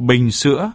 bình sữa.